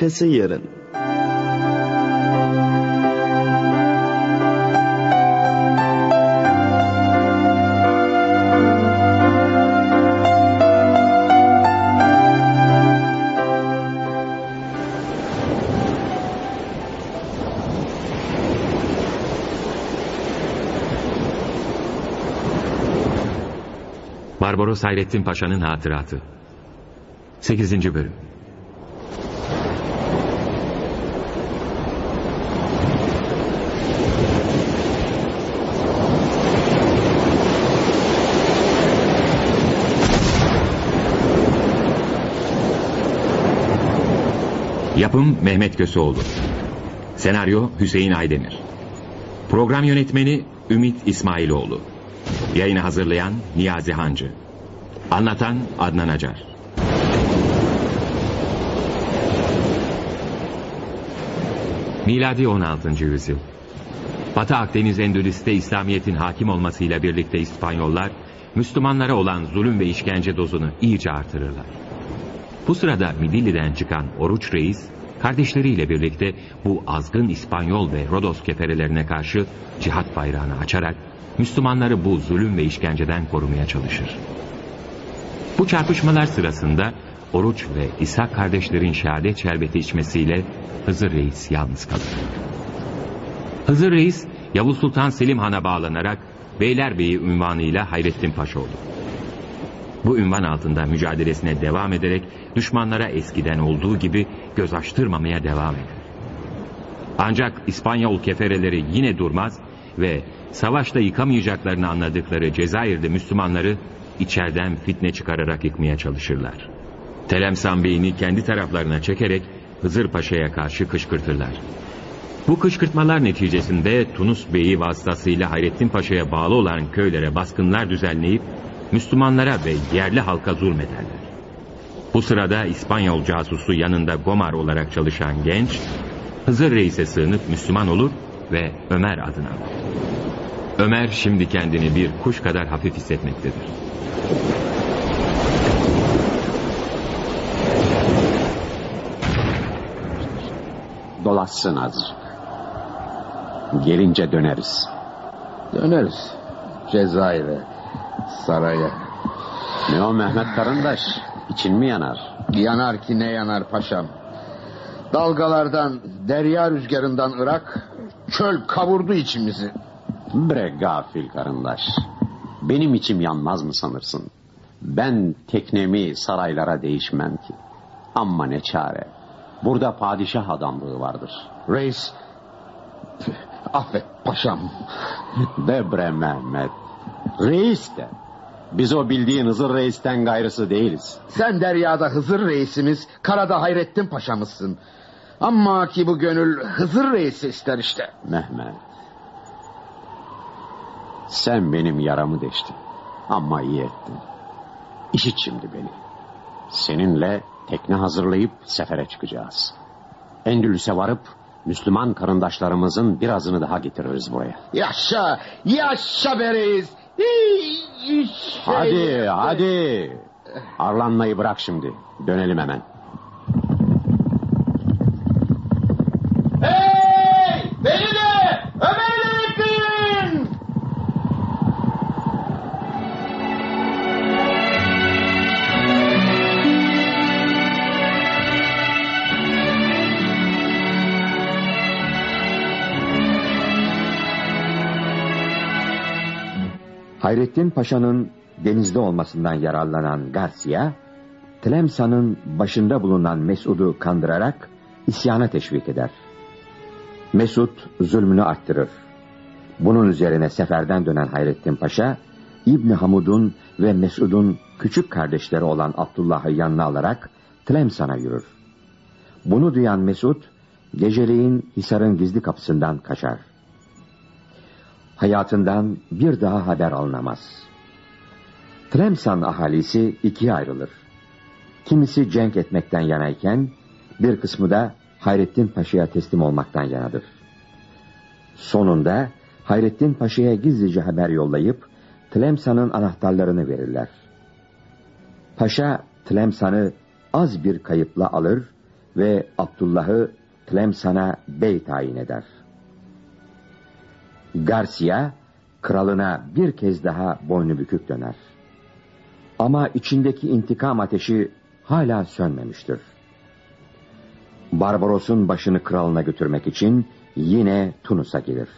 Arkası yarın. Barbaros Hayrettin Paşa'nın hatıratı. 8. bölüm. Yapım Mehmet Köseoğlu. Senaryo Hüseyin Aydemir. Program yönetmeni Ümit İsmailoğlu. Yayını hazırlayan Niyazi Hancı. Anlatan Adnan Acar. Miladi 16. yüzyıl. Batı Akdeniz Endülüs'te İslamiyet'in hakim olmasıyla birlikte İspanyollar, Müslümanlara olan zulüm ve işkence dozunu iyice artırırlar. Bu sırada Midilli'den çıkan Oruç Reis, kardeşleriyle birlikte bu azgın İspanyol ve Rodos keferelerine karşı cihat bayrağını açarak Müslümanları bu zulüm ve işkenceden korumaya çalışır. Bu çarpışmalar sırasında Oruç ve İsa kardeşlerin şehadet şerbeti içmesiyle Hızır Reis yalnız kalır. Hızır Reis, Yavuz Sultan Selim Han'a bağlanarak Beylerbeyi ünvanıyla Hayrettin Paşa olur. Bu ünvan altında mücadelesine devam ederek düşmanlara eskiden olduğu gibi göz açtırmamaya devam eder. Ancak İspanyol kefereleri yine durmaz ve savaşta yıkamayacaklarını anladıkları Cezayir'de Müslümanları içeriden fitne çıkararak yıkmaya çalışırlar. Telemsan Bey'ini kendi taraflarına çekerek Hızır Paşa'ya karşı kışkırtırlar. Bu kışkırtmalar neticesinde Tunus Bey'i vasıtasıyla Hayrettin Paşa'ya bağlı olan köylere baskınlar düzenleyip Müslümanlara ve yerli halka zulmederler. Bu sırada İspanyol casusu yanında Gomar olarak çalışan genç, Hızır Reis'e sığınıp Müslüman olur ve Ömer adını alır. Ömer şimdi kendini bir kuş kadar hafif hissetmektedir. Dolaşsın azıcık. Gelince döneriz. Döneriz. Cezayir'e, saraya. Ne o Mehmet karındaş? İçin mi yanar? Yanar ki ne yanar paşam. Dalgalardan, derya rüzgarından Irak, çöl kavurdu içimizi. Bre gafil karındaş. Benim içim yanmaz mı sanırsın? Ben teknemi saraylara değişmem ki. Amma ne çare. Burada padişah adamlığı vardır. Reis, affet paşam. De bre Mehmet. Reis de. Biz o bildiğin Hızır Reis'ten gayrısı değiliz. Sen deryada Hızır reisimiz, karada Hayrettin paşamızsın. Ama ki bu gönül Hızır reisi ister işte. Mehmet. Sen benim yaramı deştin. Ama iyi ettin. İşit şimdi beni. Seninle tekne hazırlayıp sefere çıkacağız. Endülüs'e varıp Müslüman karındaşlarımızın birazını daha getiririz buraya. Yaşa, yaşa be reis. Hadi, hadi. Arlanmayı bırak şimdi. Dönelim hemen. Hayrettin Paşa'nın denizde olmasından yararlanan Garcia, Tlemsan'ın başında bulunan Mesud'u kandırarak isyana teşvik eder. Mesud zulmünü arttırır. Bunun üzerine seferden dönen Hayrettin Paşa, İbni Hamud'un ve Mesud'un küçük kardeşleri olan Abdullah'ı yanına alarak Tlemsan'a yürür. Bunu duyan Mesud, geceleyin Hisar'ın gizli kapısından kaçar. Hayatından bir daha haber alınamaz. Tlemsan ahalisi ikiye ayrılır. Kimisi cenk etmekten yanayken, bir kısmı da Hayrettin Paşa'ya teslim olmaktan yanadır. Sonunda Hayrettin Paşa'ya gizlice haber yollayıp Tlemsan'ın anahtarlarını verirler. Paşa Tlemsan'ı az bir kayıpla alır ve Abdullah'ı Tlemsan'a bey tayin eder. Garcia kralına bir kez daha boynu bükük döner. Ama içindeki intikam ateşi hala sönmemiştir. Barbaros'un başını kralına götürmek için yine Tunus'a gelir.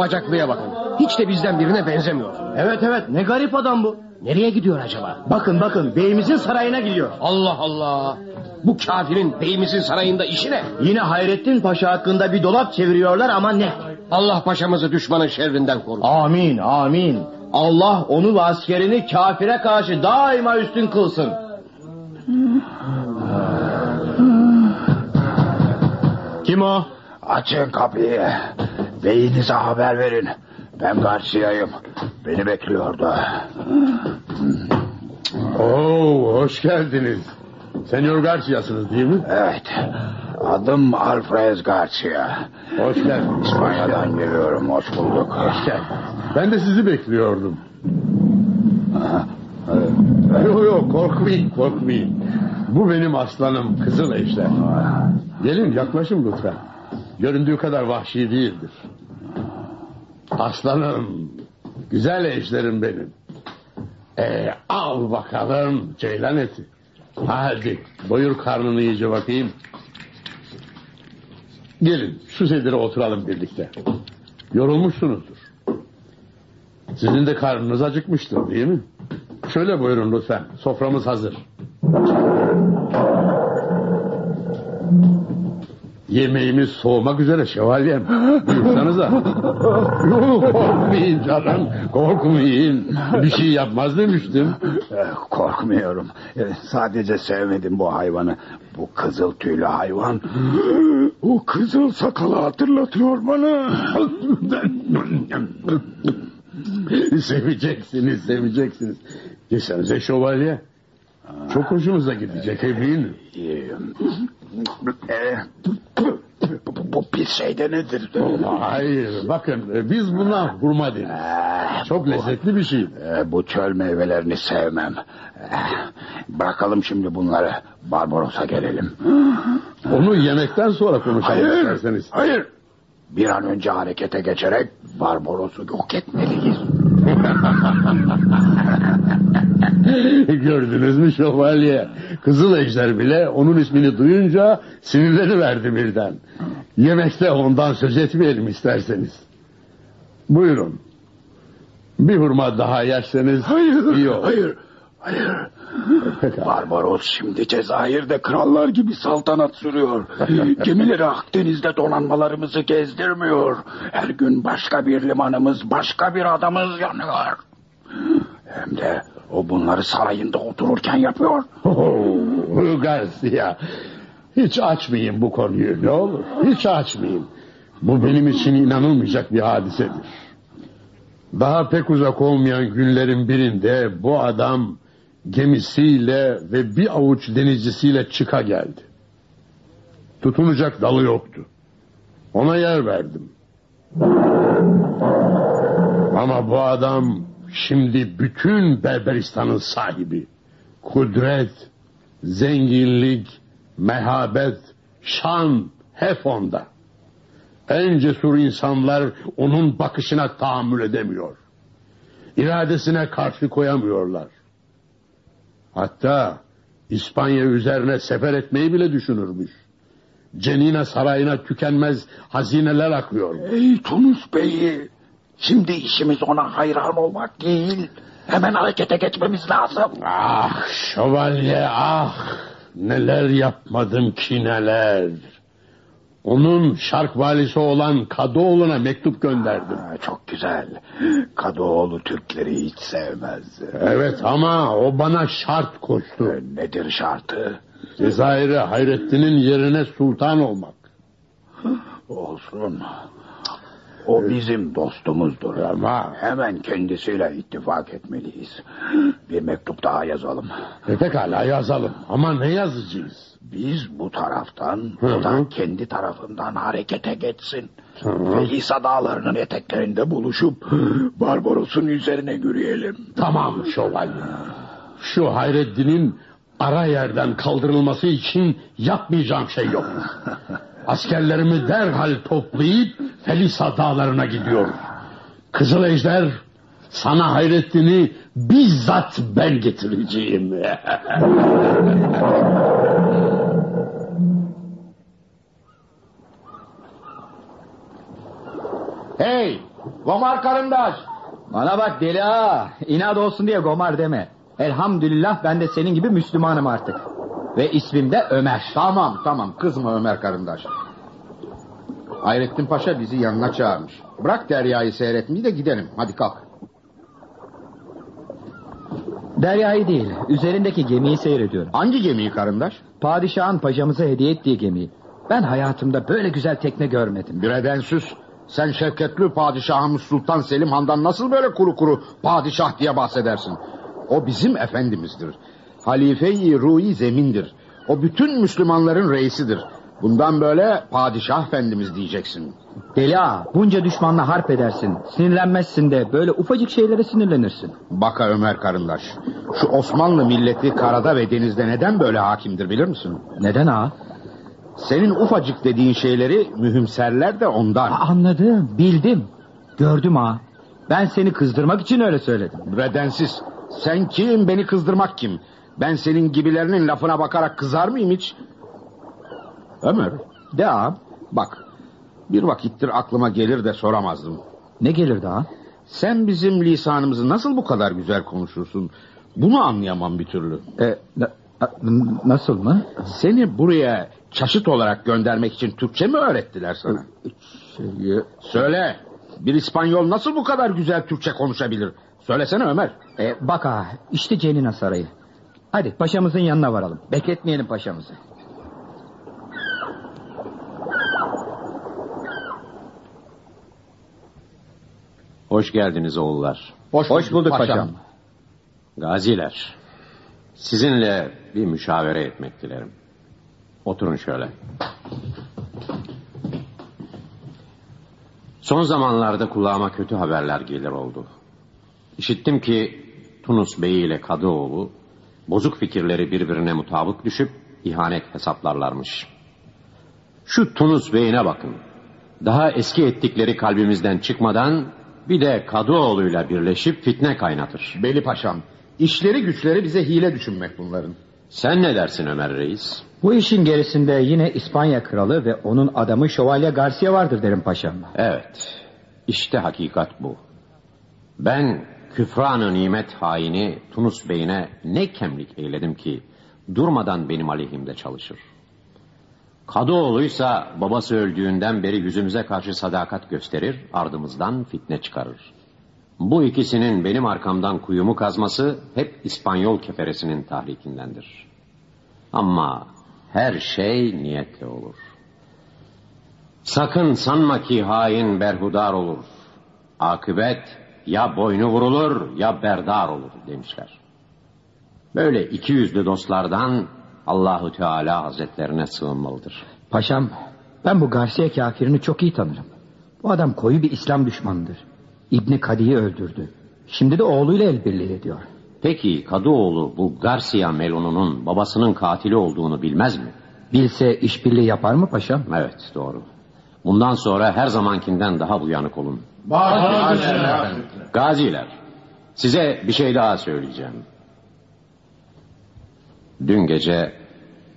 Bacaklıya bakın. Hiç de bizden birine benzemiyor. Evet evet ne garip adam bu. Nereye gidiyor acaba? Bakın bakın beyimizin sarayına gidiyor. Allah Allah. Bu kafirin beyimizin sarayında işi ne? Yine Hayrettin Paşa hakkında bir dolap çeviriyorlar ama ne? Allah paşamızı düşmanın şerrinden korusun. Amin amin. Allah onu ve askerini kafire karşı daima üstün kılsın. Kim o? Açın kapıyı. Beyinize haber verin. Ben Garcia'yım. Beni bekliyordu. Oo, hoş geldiniz. Senyor Garcia'sınız değil mi? Evet. Adım Alfred Garcia. Hoş geldiniz. İspanya'dan geliyorum. Hoş bulduk. Hoş geldiniz. Ben de sizi bekliyordum. Yok yok korkmayın korkmayın. Bu benim aslanım Kızıl Ejder. Gelin yaklaşın lütfen. Göründüğü kadar vahşi değildir. Aslanım. Güzel ejderim benim. Ee, al bakalım ceylan eti. Hadi doyur karnını iyice bakayım. Gelin şu sedire oturalım birlikte. Yorulmuşsunuzdur. Sizin de karnınız acıkmıştır değil mi? Şöyle buyurun lütfen. Soframız hazır. Yemeğimiz soğumak üzere şövalyem. Buyursanıza. Yok korkmayın canım. Korkmayın. Bir şey yapmaz demiştim. Eh, Korkmuyorum. Eh, Sadece sevmedim bu hayvanı. Bu kızıl tüylü hayvan. O kızıl sakalı hatırlatıyor bana. seveceksiniz, seveceksiniz. Geçsenize şövalye. Çok hoşunuza gidecek eminim. Eh, bu, bu pis şey de nedir? Hayır, bakın biz buna hurma deriz. Eh, Çok lezzetli bir şey. eh, Bu çöl meyvelerini sevmem. Bırakalım şimdi bunları. Barbaros'a gelelim. Onu yemekten sonra konuşalım isterseniz. hayır. Bir an önce harekete geçerek Barbaros'u yok etmeliyiz. Gördünüz mü şövalye? Kızıl ejder bile onun ismini duyunca sinirleniverdi birden. Yemekte ondan söz etmeyelim isterseniz. Buyurun. Bir hurma daha yerseniz Hayır, iyi olur. hayır, hayır. Barbaros şimdi Cezayir'de krallar gibi saltanat sürüyor. Gemileri Akdeniz'de donanmalarımızı gezdirmiyor. Her gün başka bir limanımız, başka bir adamız yanıyor. Hem de o bunları sarayında otururken yapıyor. Oh, Garcia. Hiç açmayın bu konuyu ne olur. Hiç açmayın. Bu benim için inanılmayacak bir hadisedir. Daha pek uzak olmayan günlerin birinde bu adam gemisiyle ve bir avuç denizcisiyle çıka geldi. Tutunacak dalı yoktu. Ona yer verdim. Ama bu adam şimdi bütün Berberistan'ın sahibi. Kudret, zenginlik, mehabet, şan hep onda. En cesur insanlar onun bakışına tahammül edemiyor. İradesine karşı koyamıyorlar. Hatta İspanya üzerine sefer etmeyi bile düşünürmüş. Cenina sarayına tükenmez hazineler akıyor. Ey Tunus Bey'i, şimdi işimiz ona hayran olmak değil. Hemen harekete geçmemiz lazım. Ah şövalye ah neler yapmadım ki neler. Onun şark valisi olan Kadıoğlu'na mektup gönderdim. Ha, çok güzel. Kadıoğlu Türkleri hiç sevmez. Evet ama o bana şart koştu. Nedir şartı? Cezayir'e Hayrettin'in yerine sultan olmak. Olsun. O bizim dostumuzdur. Ama- Hemen kendisiyle ittifak etmeliyiz. Bir mektup daha yazalım. E pekala yazalım. Ama ne yazacağız? Biz bu taraftan, Hı o da kendi tarafından harekete geçsin. Hı hı. Ve İsa dağlarının eteklerinde buluşup Barbaros'un üzerine yürüyelim. Tamam şövalye. Şu Hayreddin'in ara yerden kaldırılması için yapmayacağım şey yok. Askerlerimi derhal toplayıp Felisa dağlarına gidiyoruz. Kızıl Ejder sana Hayreddin'i bizzat ben getireceğim. Hey! Gomar karındaş! Bana bak deli ha. İnat olsun diye gomar deme. Elhamdülillah ben de senin gibi Müslümanım artık. Ve ismim de Ömer. Tamam tamam kızma Ömer karındaş. Hayrettin Paşa bizi yanına çağırmış. Bırak deryayı seyretmeyi de gidelim. Hadi kalk. Deryayı değil, üzerindeki gemiyi seyrediyorum. Hangi gemiyi karındaş? Padişahın paşamıza hediye ettiği gemiyi. Ben hayatımda böyle güzel tekne görmedim. Bir edensüz. Sen şevketli padişahımız Sultan Selim Han'dan nasıl böyle kuru kuru padişah diye bahsedersin? O bizim efendimizdir. Halife-i Ruhi Zemin'dir. O bütün Müslümanların reisidir. Bundan böyle padişah efendimiz diyeceksin. Deli ha, bunca düşmanla harp edersin. Sinirlenmezsin de böyle ufacık şeylere sinirlenirsin. Baka Ömer karındaş. Şu Osmanlı milleti karada ve denizde neden böyle hakimdir bilir misin? Neden ha? Senin ufacık dediğin şeyleri mühimserler de ondan. Anladım, bildim. Gördüm ha. Ben seni kızdırmak için öyle söyledim. Redensiz. Sen kim beni kızdırmak kim? Ben senin gibilerinin lafına bakarak kızar mıyım hiç? Ömer De ha, bak bir vakittir aklıma gelir de soramazdım. ne gelir daha? Sen bizim lisanımızı nasıl bu kadar güzel konuşursun? Bunu anlayamam bir türlü. E, na- nasıl mı? Seni buraya çaşıt olarak göndermek için Türkçe mi öğrettiler sana? Şey, Söyle. Bir İspanyol nasıl bu kadar güzel Türkçe konuşabilir? Söylesene Ömer. E, bak ha işte Cenina Sarayı. Hadi paşamızın yanına varalım. Bekletmeyelim paşamızı. Hoş geldiniz oğullar. Hoş, bulduk paşam. Gaziler. Sizinle bir müşavere etmek dilerim. Oturun şöyle. Son zamanlarda kulağıma kötü haberler gelir oldu. İşittim ki Tunus Bey ile Kadıoğlu bozuk fikirleri birbirine mutabık düşüp ihanet hesaplarlarmış. Şu Tunus Bey'ine bakın. Daha eski ettikleri kalbimizden çıkmadan bir de Kadıoğlu'yla birleşip fitne kaynatır. Beli paşam. İşleri güçleri bize hile düşünmek bunların. Sen ne dersin Ömer Reis? Bu işin gerisinde yine İspanya kralı ve onun adamı Şövalye Garcia vardır derim paşam. Evet, işte hakikat bu. Ben küfranı nimet haini Tunus Bey'ine ne kemlik eyledim ki durmadan benim aleyhimde çalışır. Kadıoğlu'ysa babası öldüğünden beri yüzümüze karşı sadakat gösterir, ardımızdan fitne çıkarır. Bu ikisinin benim arkamdan kuyumu kazması hep İspanyol keferesinin tahrikindendir. Ama her şey niyetle olur. Sakın sanma ki hain berhudar olur. Akıbet ya boynu vurulur ya berdar olur demişler. Böyle iki yüzlü dostlardan Allahu Teala Hazretlerine sığınmalıdır. Paşam ben bu Garcia kafirini çok iyi tanırım. Bu adam koyu bir İslam düşmanıdır. İbni Kadi'yi öldürdü. Şimdi de oğluyla el birliği ediyor. Peki Kadıoğlu bu Garcia Melon'un babasının katili olduğunu bilmez mi? Bilse işbirliği yapar mı paşam? Evet doğru. Bundan sonra her zamankinden daha uyanık olun. Gaziler, size bir şey daha söyleyeceğim. Dün gece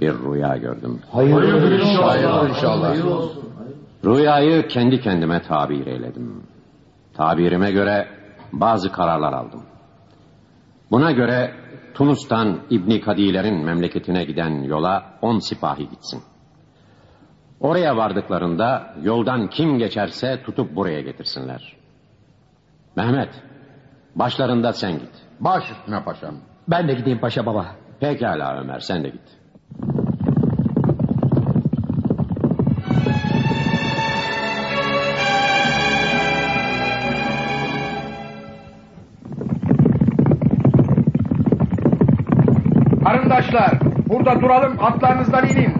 bir rüya gördüm. Hayırdır inşallah. Rüyayı kendi kendime tabir eyledim. Tabirime göre bazı kararlar aldım. Buna göre Tunus'tan İbni Kadilerin memleketine giden yola on sipahi gitsin. Oraya vardıklarında yoldan kim geçerse tutup buraya getirsinler. Mehmet, başlarında sen git. Baş üstüne paşam. Ben de gideyim paşa baba. Pekala Ömer, sen de git. Arkadaşlar burada duralım atlarınızdan inin.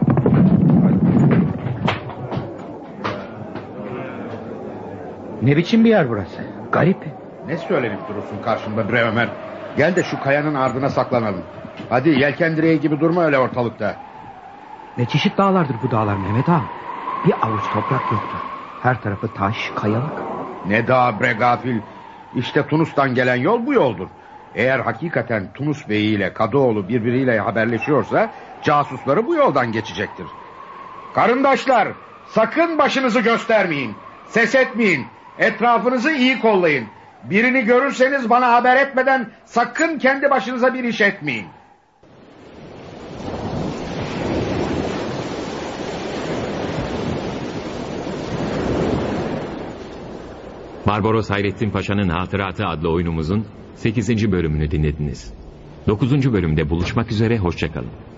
Ne biçim bir yer burası? Garip. Ne söylenip durursun karşımda bre Ömer? Gel de şu kayanın ardına saklanalım. Hadi yelken direği gibi durma öyle ortalıkta. Ne çeşit dağlardır bu dağlar Mehmet ağa? Bir avuç toprak yoktur. Her tarafı taş, kayalık. Ne dağ bre gafil. İşte Tunus'tan gelen yol bu yoldur. Eğer hakikaten Tunus Bey ile Kadıoğlu birbiriyle haberleşiyorsa casusları bu yoldan geçecektir. Karındaşlar sakın başınızı göstermeyin. Ses etmeyin. Etrafınızı iyi kollayın. Birini görürseniz bana haber etmeden sakın kendi başınıza bir iş etmeyin. Barbaros Hayrettin Paşa'nın Hatıratı adlı oyunumuzun 8. bölümünü dinlediniz. 9. bölümde buluşmak üzere, hoşçakalın.